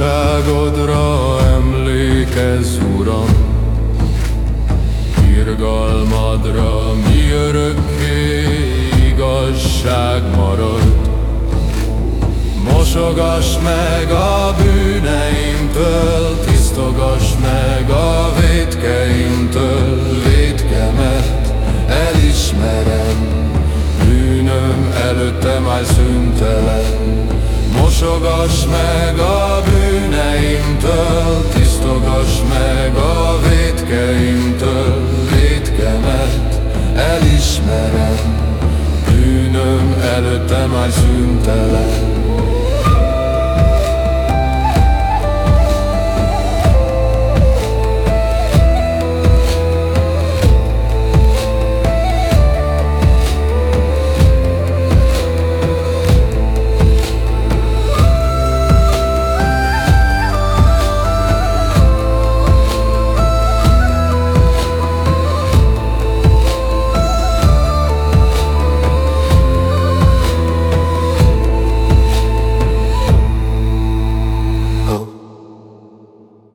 Igazságodra emlékezz, Uram, Irgalmadra mi örökké igazság marad. Mosogass meg a bűneimtől, tisztogass meg a védkeimtől, védkemet elismerem, bűnöm előttem áll szüntelen. Mosogass meg a bűneimtől, tisztogass meg a védkeimtől, védkemet elismerem, bűnöm előttem áll szüntelen.